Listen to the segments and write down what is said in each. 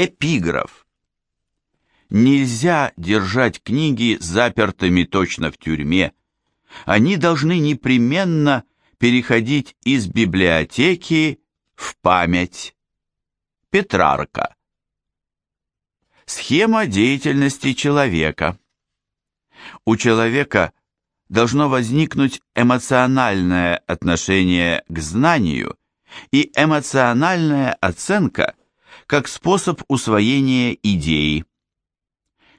Эпиграф. Нельзя держать книги запертыми точно в тюрьме. Они должны непременно переходить из библиотеки в память. Петрарка. Схема деятельности человека. У человека должно возникнуть эмоциональное отношение к знанию и эмоциональная оценка как способ усвоения идеи.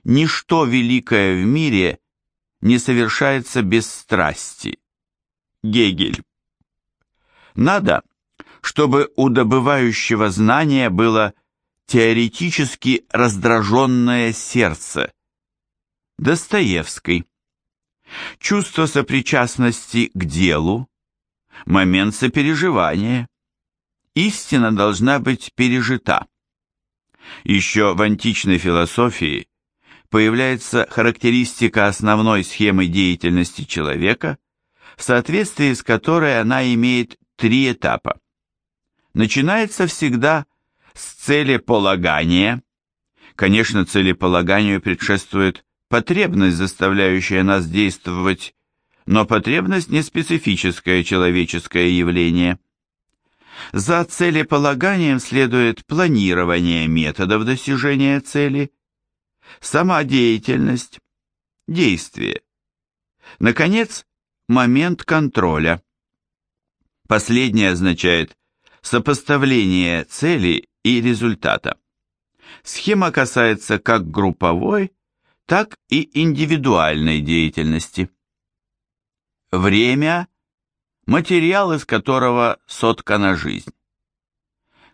Ничто великое в мире не совершается без страсти. Гегель. Надо, чтобы у добывающего знания было теоретически раздраженное сердце. Достоевский. Чувство сопричастности к делу, момент сопереживания. Истина должна быть пережита. Еще в античной философии появляется характеристика основной схемы деятельности человека, в соответствии с которой она имеет три этапа. Начинается всегда с целеполагания. Конечно, целеполаганию предшествует потребность, заставляющая нас действовать, но потребность не специфическое человеческое явление. За целеполаганием следует планирование методов достижения цели, сама деятельность, действие. Наконец, момент контроля. Последнее означает сопоставление цели и результата. Схема касается как групповой, так и индивидуальной деятельности. Время – материал, из которого соткана жизнь.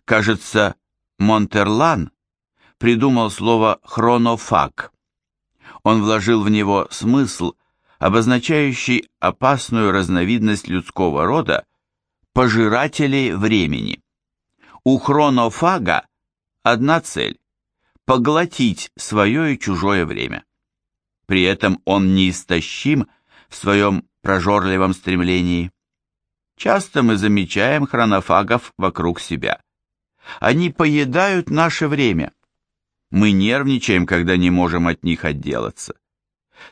Кажется, Монтерлан придумал слово «хронофаг». Он вложил в него смысл, обозначающий опасную разновидность людского рода – пожирателей времени. У хронофага одна цель – поглотить свое и чужое время. При этом он неистощим в своем прожорливом стремлении. Часто мы замечаем хронофагов вокруг себя. Они поедают наше время. Мы нервничаем, когда не можем от них отделаться.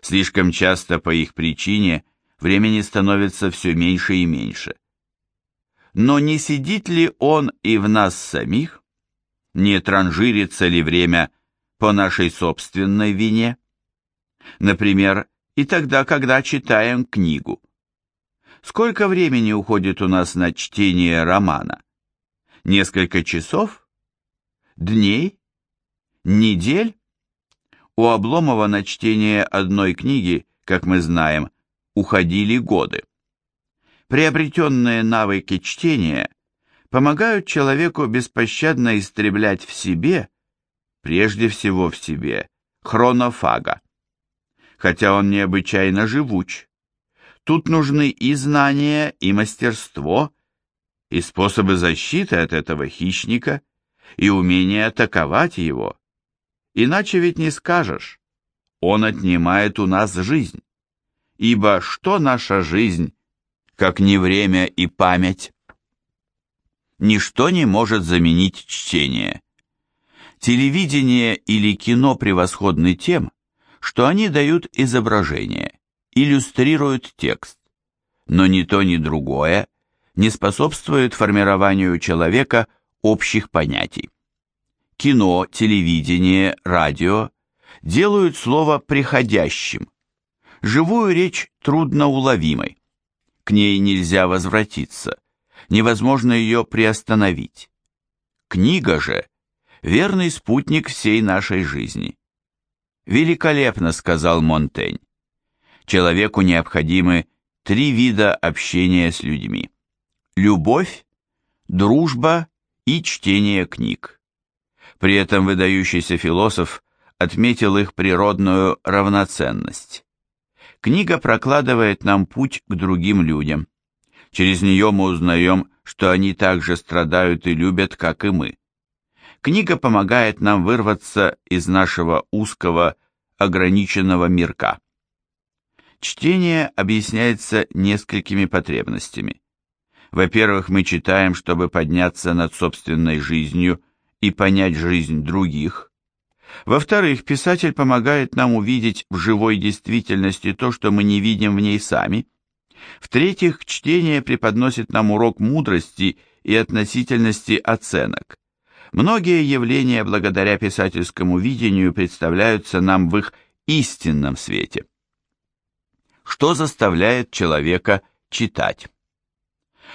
Слишком часто по их причине времени становится все меньше и меньше. Но не сидит ли он и в нас самих? Не транжирится ли время по нашей собственной вине? Например, и тогда, когда читаем книгу. Сколько времени уходит у нас на чтение романа? Несколько часов? Дней? Недель? У Обломова на чтение одной книги, как мы знаем, уходили годы. Приобретенные навыки чтения помогают человеку беспощадно истреблять в себе, прежде всего в себе, хронофага. Хотя он необычайно живуч. Тут нужны и знания, и мастерство, и способы защиты от этого хищника, и умение атаковать его. Иначе ведь не скажешь. Он отнимает у нас жизнь. Ибо что наша жизнь, как не время и память? Ничто не может заменить чтение. Телевидение или кино превосходны тем, что они дают изображение, иллюстрируют текст. Но ни то, ни другое не способствует формированию человека общих понятий кино, телевидение, радио делают слово приходящим. Живую речь трудноуловимой. К ней нельзя возвратиться, невозможно ее приостановить. Книга же – верный спутник всей нашей жизни. Великолепно сказал Монтень. Человеку необходимы три вида общения с людьми. Любовь, дружба и чтение книг. При этом выдающийся философ отметил их природную равноценность. Книга прокладывает нам путь к другим людям. Через нее мы узнаем, что они также страдают и любят, как и мы. Книга помогает нам вырваться из нашего узкого, ограниченного мирка. Чтение объясняется несколькими потребностями. Во-первых, мы читаем, чтобы подняться над собственной жизнью и понять жизнь других. Во-вторых, писатель помогает нам увидеть в живой действительности то, что мы не видим в ней сами. В-третьих, чтение преподносит нам урок мудрости и относительности оценок. Многие явления благодаря писательскому видению представляются нам в их истинном свете. Что заставляет человека читать?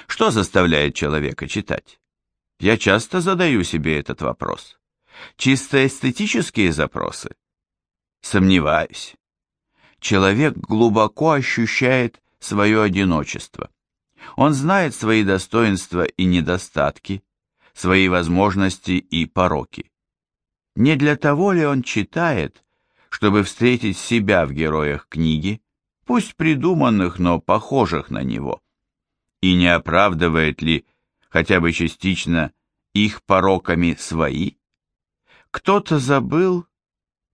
Что заставляет человека читать? Я часто задаю себе этот вопрос. Чисто эстетические запросы? Сомневаюсь. Человек глубоко ощущает свое одиночество. Он знает свои достоинства и недостатки, свои возможности и пороки. Не для того ли он читает, чтобы встретить себя в героях книги, пусть придуманных, но похожих на него? И не оправдывает ли хотя бы частично их пороками свои? Кто-то забыл,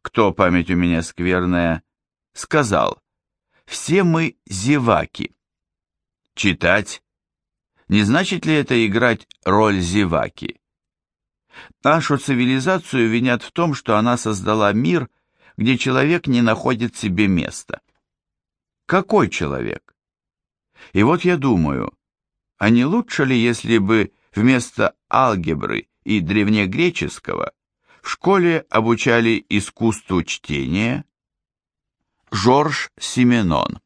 кто память у меня скверная, сказал, все мы зеваки. Читать не значит ли это играть роль зеваки? Нашу цивилизацию винят в том, что она создала мир, где человек не находит себе места. Какой человек? И вот я думаю, а не лучше ли, если бы вместо алгебры и древнегреческого в школе обучали искусству чтения? Жорж Сименон